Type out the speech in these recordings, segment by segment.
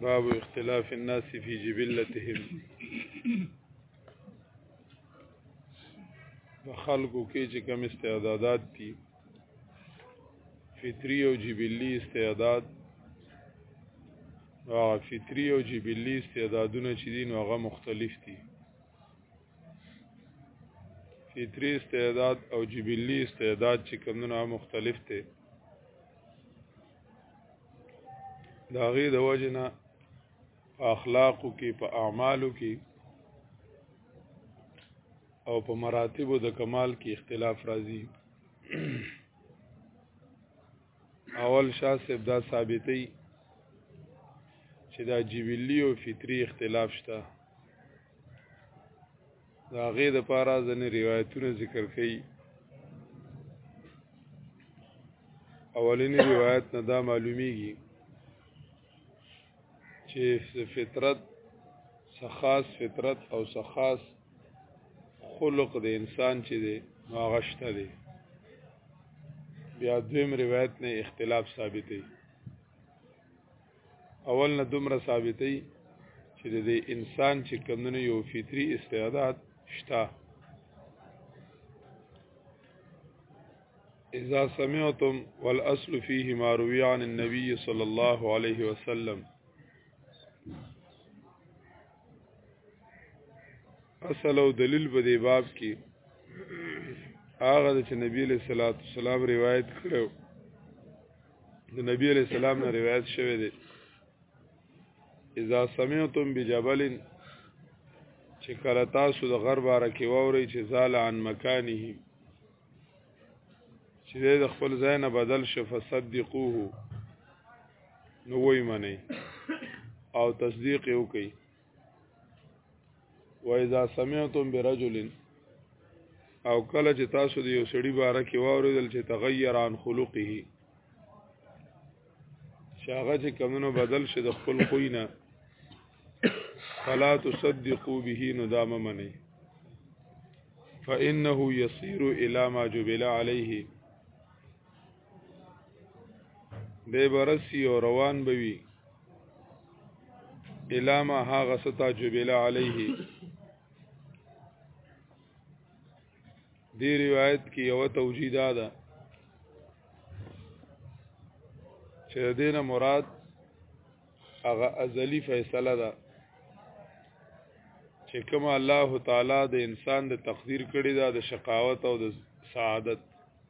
باب اختلاف الناس في جبلتهم په خلکو کې چې کوم استعدادات دي فطری او جبلی استعداد او فطری او جبلی استعدادونه چې دي نو هغه مختلف دي فطری استعداد او جبلی استعداد چې کمونه مختلف دی دا غي د وجنه په اخلاقو کې په اعمالو کې او په مراتبو د کمال کې اختلاف راځي اول شاه صاحب دا ثابتې چې دا جبلی او فطری اختلاف شته دا غي د پارا ځنې روایتونه ذکر کړي اولینی روایت نه دا معلومیږي چې فطرت سخاص فطرت او سخاص خلق د انسان چې دی ماغشته دی بیا دویم روایت نه اختلاف ثابت دی اول نه دومره ثابتې چې د انسان چې کمونه یو فطری استعداد شته اذا سمعتم والاصل فيه ما روي عن النبي صلى الله عليه وسلم اصل او دلیل په دې باب کې هغه چې نبی له صلوات والسلام روایت کړو د نبی علیہ السلام نه روایت شوه دی اذا سمعتم بجبل چې کله تاسو د غرب را کې ووري چې زال عن مکانه چې د خپل ځای نه بدل شو فصدقوه نو وای منی او تصدیق یې وکړي و اذا سمعتم برجل او کله چې تاسو د یو سړي باره کې واورېدل چې تغیر عن خلقه چې هغه چې کمونو بدل شي د خپل خوی نه فلا تصدقوا به نو دا ممنئ فإنه يصير إلى ما جبل عليه دی برسی او روان بوي الاما هغه ستا جبل علیه دی روایت کې یو توجیه ده دا چې دینه مراد هغه ازلی فیصله ده چې کوم الله تعالی د انسان د تقدیر کړی دا د شقاوت او د سعادت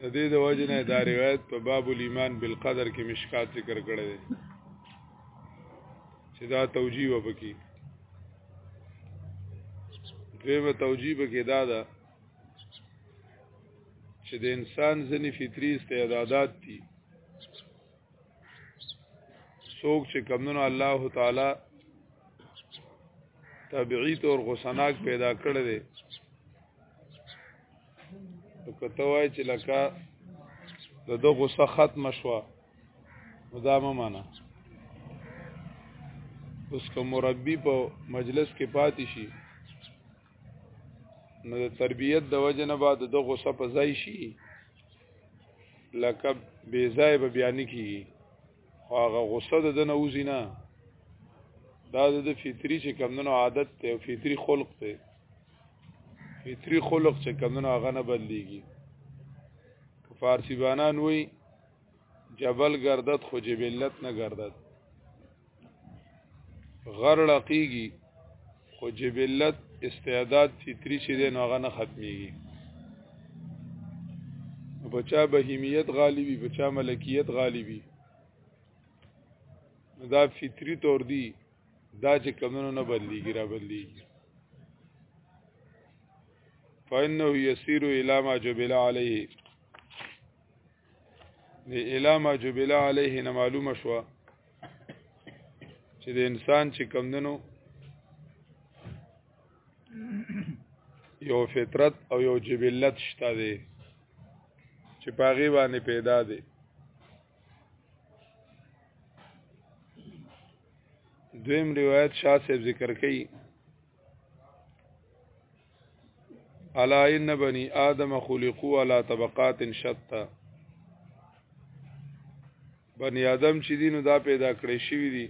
د دې د وجه نه دا روایت په باب الایمان بالقدر کې مشکات ذکر کړی دی چې دا توجیه وبکی دویمه توجیه بکی دا ده چې د انسان ځنی فطری استعدادات دي سوک چې کمونو الله تعالی طبيعي طور غسناک پیدا کړی دی نو کته وای چې لکه د دو غصه ختم شوه نو دا مه منه اوس که مربي په مجلس کې پاتې شي نو د تربیت د وجه نه بعد د غصه په ځای شي لکه بې ځای به بیان کی خو هغه غصه د نه وځي نه دا د فطری چې کمندونو عادت ته او فطری خلق ته فطری خلق چې کمندونو هغه نه بدليږي فارسی بانان وای جبل گردد خو جبلت نه گردد غر لقیږي خو جبلت استعداد فطری چې دی نو هغه نه ختميږي بچا بهیمیت غالبی بچا ملکیت غالبی دا فطری طور دی دا چې کمونو نه بدلیږي را بدلیږي فإنه يسير إلى ما جبل عليه د علامه جبلا علیه نه معلومه شو چې د انسان چې کمندنو یو فطرت او یو جبلت شته دی چې پاغي باندې پیدا دی دویم روایت شاه صاحب ذکر کړي الا ان بني ادم خلقوا على طبقات شتى بني ادم چې دینو دا پیدا کړی شوی دي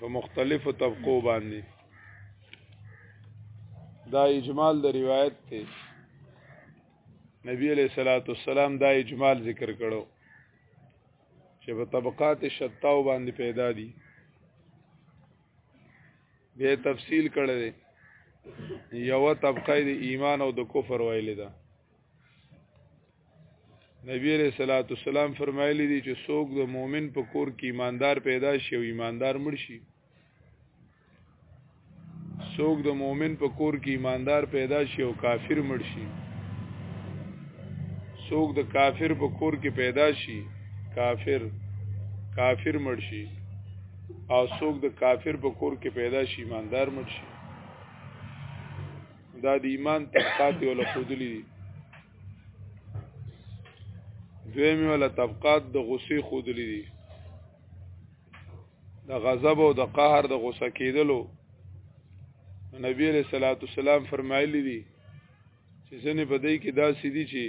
په مختلفو طبقو باندې دا اجمال د روایت ته نبی علیہ الصلوۃ والسلام دا اجمال ذکر کړو چې په طبقات شتاو باندې پیدا دي به تفصیل کړی دی یو طبقه د ایمان او د کفر ویل ده نبی علیہ الصلوۃ والسلام فرمایلی دی چې څوک د مؤمن په کور کې ایماندار پیدا شي او ایماندار مړ شي څوک د مؤمن په کور کې ایماندار پیدا شي او کافر مړ شي څوک د کافر په کور کې پیدا شي کافر کافر مړ شي او څوک د کافر په کور کې پیدا شي ایماندار مړ شي دا د ایمان طبقات یو له خودلی دي دویم یو له طبقات د غصې خودلی دي د غضب او د قهر د غصه کېدلو نبی علیہ الصلوۃ والسلام فرمایلی دي چې ځنې په دې کې داسې دي چې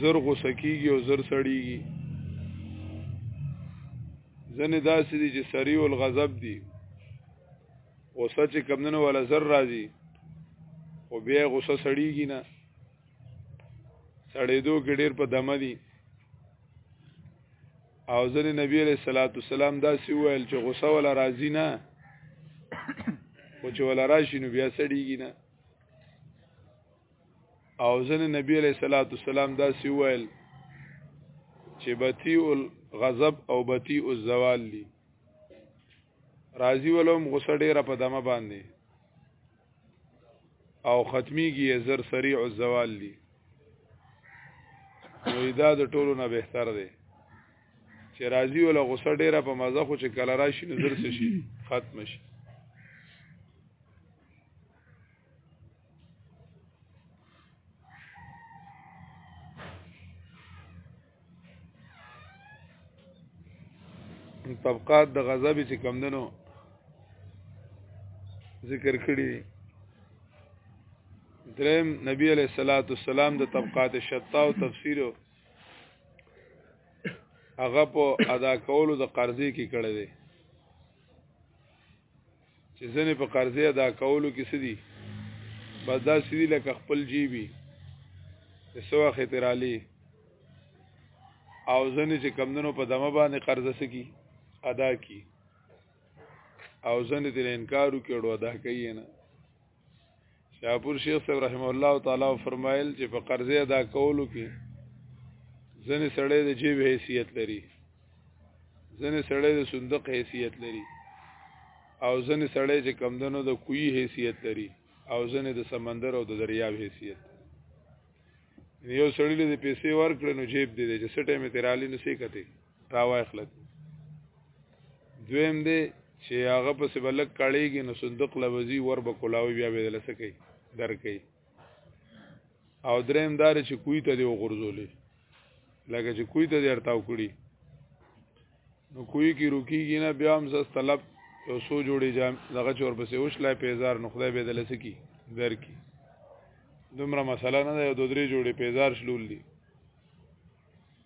زر غوسه کیږي او زر سړیږي ځنې داسې دي چې سریع الغضب دي غوسه چې کمدنو والا زر راځي او بیا غوسه سړیږي نه سړېدو کې ډېر په دمه دي او ځنې نبی علیہ الصلوۃ والسلام دا سی ویل چې غوسه ولا راضی نه او چې ولا راشي نو بیا سړیږي نه او ځنې نبی علیہ الصلوۃ والسلام دا سی ویل چې بتی الغضب او بتی الزوال لی راضی ولوم غوسه ډیره په دمه باندې او ختميږي زر سريع الزوال دي نو دا د ټولو نه بهتر دی چې راضي ول غوسه ډیره په مزه خو چې کله راشي نو زر شي ختم شي طبقات د غضب چې کم دنو ذکر کړی دي درم نبی علیہ الصلات والسلام د طبقات شتا او تفسیر هغه په ادا کولو د قرضې کې کړی دی چې ځنې په قرضې ادا کولو کې سدي بس دا سدي لکه خپل جیبي سو خطرالی او ځنې چې کمدنو په دمه باندې قرضه سکی ادا کی او ځنې تل انکارو کې ډو ادا کوي نه شاپور شیخ صاحب رحم الله تعالی فرمایل چې په قرضې ادا کولو کې ځنې سړی د جیب حیثیت لري ځنې سړی د صندوق حیثیت لري او ځنې سړی چې کمدنو د کوی حیثیت لري او ځنې د سمندر او د دریاب حیثیت یو سړی له پیسې ورکړې نو جیب دې چې سټه مې تیرالي نو سې کته را واخلت دویم دی چې هغه په سبلک کړيږي نو صندوق لوزي ور به کولاوي بیا به دلته کوي درکې او دریم دار چې کوی ته دی وغورځولې لکه چې کوی ته دی ارتاو کړی نو کوی کی روکیږي نه بیا هم زس طلب یو سو جوړی جام دغه چور پسې وشلای پیزار نو خدای به دلته کی درکې دومره مسله نه ده یو دوه درې جوړې پیزار شلول دي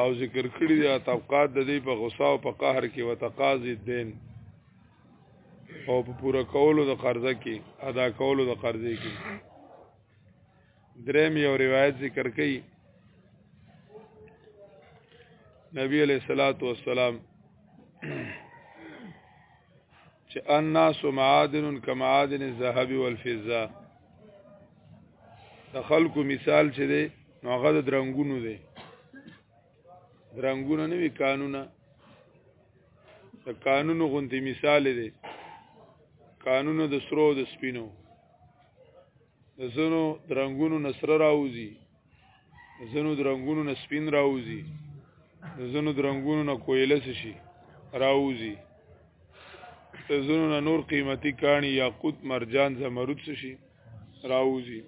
او ذکر کړی دی طبقات د دې په غصه او په قهر کې وتقاضي دین او په پوره کولو د قرضه کې ادا کولو د قرضې کې دریم یو روایت ذکر کړي نبی علیہ الصلوۃ والسلام چې الناس معادن کمعادن الذهب والفضه د خلکو مثال چې دی نو هغه د درنګونو دی درنګونه نه وی قانونه د قانونو غونتی مثال دی قانونو د سرو د سپینو د زنو درنګونو نصر راوځي زنو درنګونو نه سپین راوځي زنو درنګونو نه کویله شي راوځي زنو نه نور قیمتي کانی یاقوت مرجان زمرد شي راوځي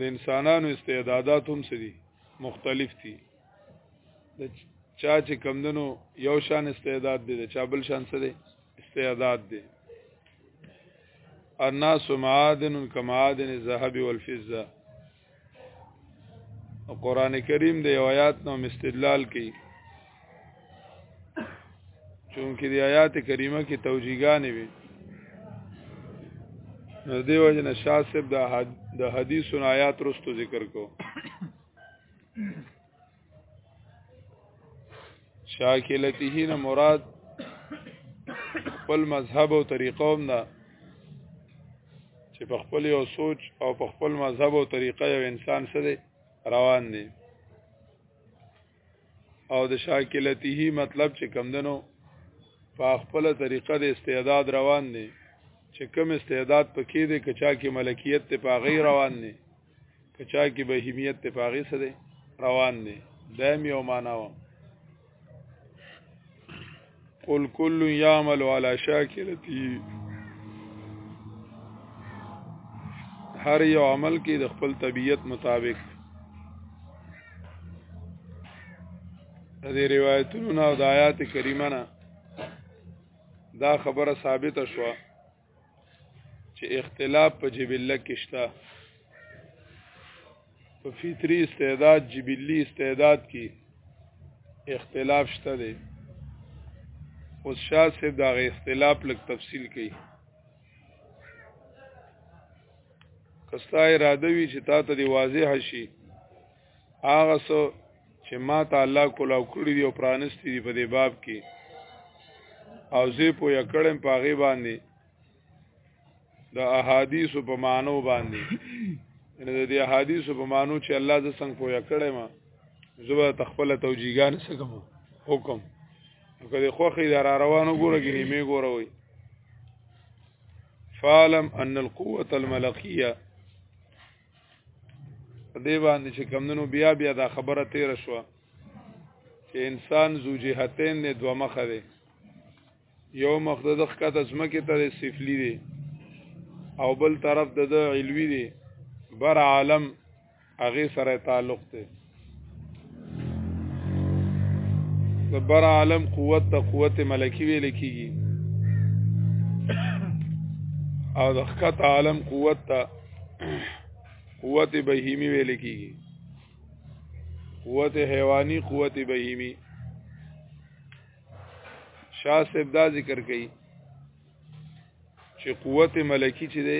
د انسانانو استعدادات هم سدي مختلف دي د چا چې کمدنو یو شان استعداد دی د چا بل شان سره استعداد دی الناس معادن کمعادن الذهب والفضه قران کریم د آیات نو استدلال کوي چونکه د آیات کریمه کې توجیهګانې وي نو دی وجه نه شاسب د حدیث آیات رستو ذکر کو شاکلته نه مراد خپل مذهب او طریقه هم ده چې په خپل یو سوچ او په خپل مذهب او طریقه یو انسان سره روان دی او د شاکلته مطلب چې کمدنو په خپل طریقه د استعداد روان دی چې کم استعداد پکې دی کچا کې ملکیت ته پاغي روان دی کچا کې بهیمیت ته پاغې څه دی روان دی دایم یو معنا و قل کل یعمل علی شاکلتی هر یو عمل کې د خپل طبیعت مطابق دې روایتونو او د آیات کریمه نه دا خبره ثابته شوه چې اختلاف په جبله کې شته په فطری استعداد جبلی استعداد کې اختلاف شته دی اوس شاه صاحب دا غي اختلاف لک تفصیل کړي کستا اراده وی چې تا ته دی واضح شي هغه څه چې ما ته الله کولا کړی دی او پرانستی دی په دې باب کې او زه په یکړم په غي باندې د احادیث په معنی باندې ان د دې احادیث په معنی چې الله ز څنګه په یکړم زبر تخپل توجیهګان سکم حکم که د خوخي در روانو ګوره کې نیمه ګوره وي فعلم ان القوه الملکیه په دې باندې چې کمندونو بیا بیا دا خبره تیر شو چې انسان زو جهتین نه دوه مخ دی یو مخ د ښکته ځمکه ته سفلی دی او بل طرف د علوی دی بر عالم هغه سره تعلق دی د بر عالم قوت ته قوت ملکی ویل کیږي او د خکت عالم قوت ته قوت بهیمی ویل کیږي قوت حیوانی قوت بهیمی شاه صاحب دا ذکر کوي چې قوت ملکی چې ده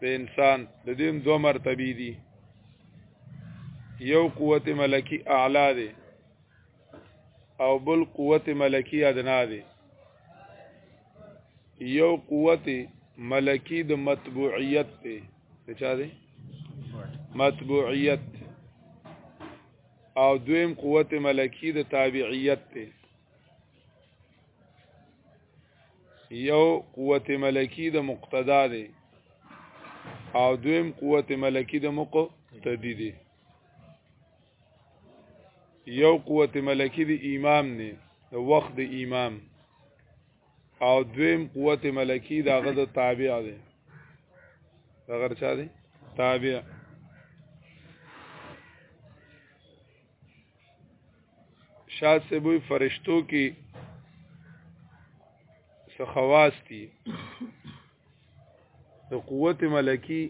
د انسان د دین دوه مرتبه دي یو قوت ملکی اعلی دی او بل قوت ملکی ادنا دی یو قوت ملکی د مطبوعیت دی چا دی مطبوعیت او دویم قوت ملکی د تابعیت دی یو قوت ملکی د مقتدا دی او دویم قوت ملکی د مقتدی دی یو قوت ملکی د امام نه د وخت د امام او دویم قوت ملکی د هغه د تابع دی هغه چا دی تابع شاه سبوی فرشتو کې سخواس دي د قوت ملکی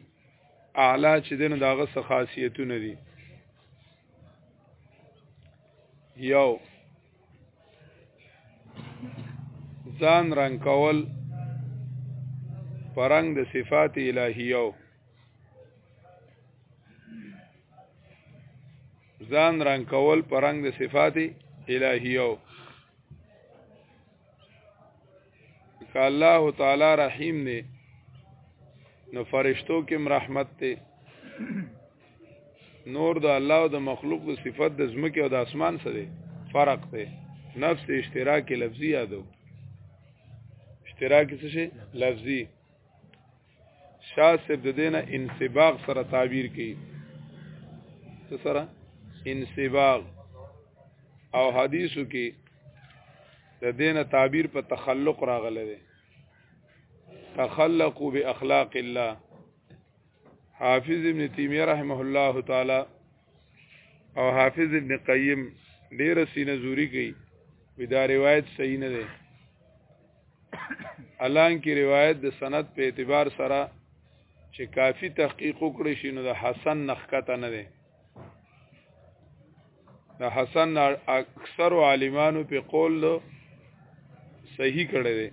اعلی چې دنه داغه سخاصیتونه دي یو ځان رنگ کول پرنګ د صفات الهیو ځان رنگ کول پر رنگ د صفات الهیو که الله تعالی رحیم دی نو فرشتو کې رحمت دی نور د الله او د مخلوق د صفت د زمکه او د اسمان سره دی فرق دی نفس اشتراک لفظی یادو اشتراک څه شي لفظی شاه صاحب د دینه انسباق سره تعبیر کړي څه سره انسباق او حدیثو کې د دینه تعبیر په تخلق راغله ده تخلقوا باخلاق الله حافظ ابن تیمیه رحمه الله تعالی او حافظ ابن قیم ډیر سینه زوري کوي وی دا روایت صحیح نه دی الان کې روایت د سند په اعتبار سره چې کافی تحقیق وکړي شي نو د حسن نخکته نه دی د حسن اکثر عالمانو په قول له صحیح کړي دي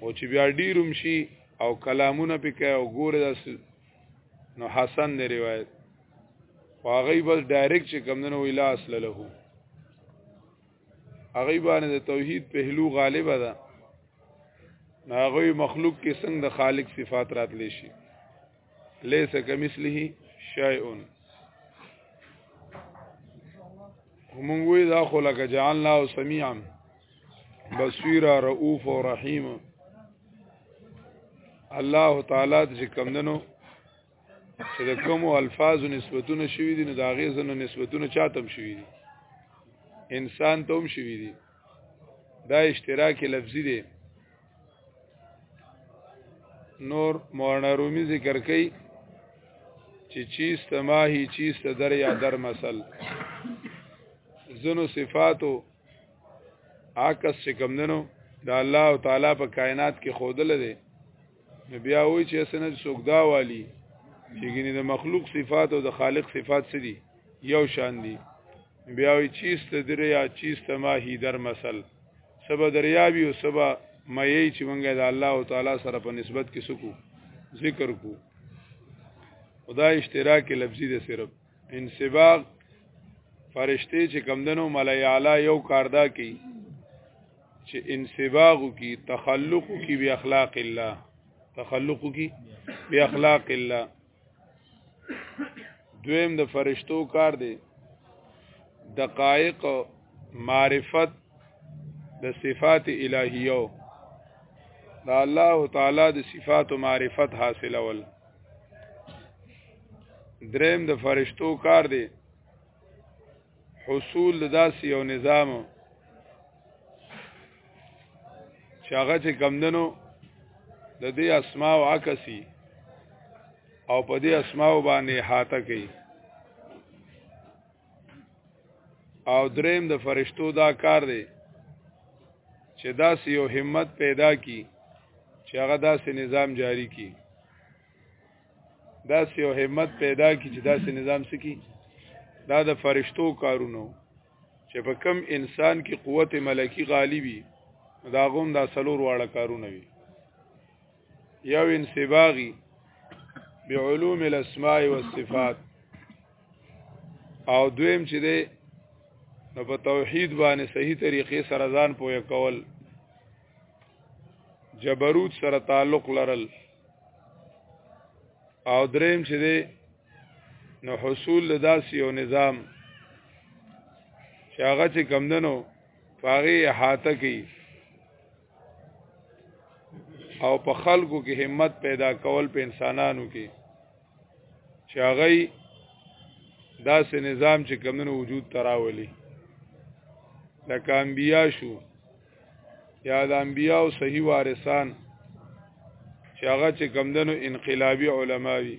او چې بیا ډیروم شي او کلامونه پکې او ګوره داس نو حسن دی روایت خو هغه بس ډایرکټ چې کمندنو ویلا اصل له هغه باندې د توحید پهلو غالب ده هغه مخلوق کې څنګه د خالق صفات راتلی شي ليس كمثله شيء هم وی دا خو لکه جعلنا سميعا بصيرا رؤوف رحيم الله تعالی چې کمندنو چې د کوم الفاظو نسبتونه شوي دي نو دا غي زنه نسبتونه چاتم شوي دي انسان ته هم شوي دي دا اشتراک لفظي دی نور مولانا رومي ذکر کوي چې چیز تماهي چیز ته در یا در مثل زنو صفاتو عکس چې کمندنو د الله تعالی په کائنات کې خودل دي نو بیا وای چې اسنه سوګدا والی چې ګینه د مخلوق صفات او د خالق صفات سدي یو شان دي بیا وی چیز ته دریا چیز ته ماهی در مثل سبا دریابی او سبا مې چې مونږه د الله تعالی سره په نسبت کې سکو ذکر کو خدا اشتراک لفظي د صرف انسباق فرشته چې کمدنو ملای اعلی یو کار دا کی چې انسباق کی تخلق کی بی اخلاق الله تخلق کی بی اخلاق الله دویم د فرشتو کار دی دقائق معرفت د صفات الهیو دا الله تعالی د صفات او معرفت حاصلول دریم د فرشتو کار دی حصول د داسې یو نظام چې هغه چې کمدنو د دې اسماء او عکسي او په دې اسماء باندې هاته کوي او دریم د فرشتو دا کار دی چې دا یو همت پیدا کی چې هغه داسې نظام جاری کی دا یو همت پیدا کی چې داسې نظام سکی دا د فرشتو کارونو چې په کم انسان کې قوت ملکی غالبی دا غوم دا سلور واړه کارونه وي یو انسباغي بعلوم الاسماء والصفات او دویم چې دی نو په توحید باندې صحیح طریقې سره ځان پوهه کول جبروت سره تعلق لرل او دریم چې دی نو حصول داسې یو نظام چې هغه چې کمدنو پاغي احاطه کوي او په خلکو کې همت پیدا کول په انسانانو کې چې هغه داسې نظام چې کمونو وجود تراولي لکه انبیا شو یا د انبیا او صحیح وارثان چې هغه چې کمدنو انقلابی علماوی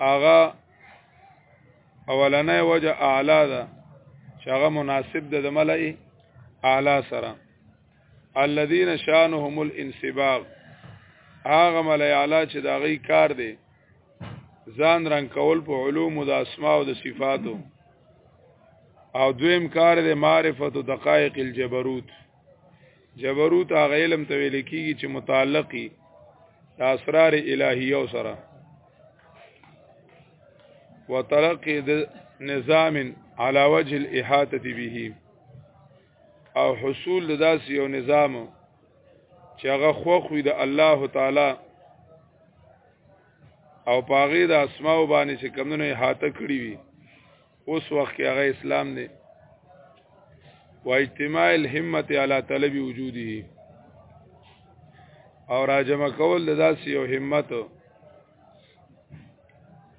هغه اولنې وجه اعلی ده چې هغه مناسب ده د ملای اعلی سره الذين شانهم الانسباب هغه ملای اعلی چې دا غي کار دی ځان رنگ کول په علوم د اسماء او د صفاتو او دویم کار دی معرفت او دقایق الجبروت جبروت هغه علم ته ویل کیږي چې متعلقي د اسرار الهیو سره وتلقي د نظام على وجه الاحاطه به او حصول د داس یو نظام چې هغه خوخ وي د الله تعالی او پاغه د اسماء باندې چې کمونه احاطه کړی وي اوس وخت کې هغه اسلام دی و اجتماع الهمت علی طلب وجوده او راجم کول د داسې یو همت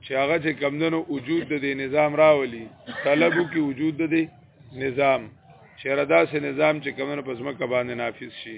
چې هغه چې کمندنو وجود د دې نظام راولي طلبو کې وجود د دې نظام چې ردا سه نظام چې کمندنو پسمه کبانه نافذ شي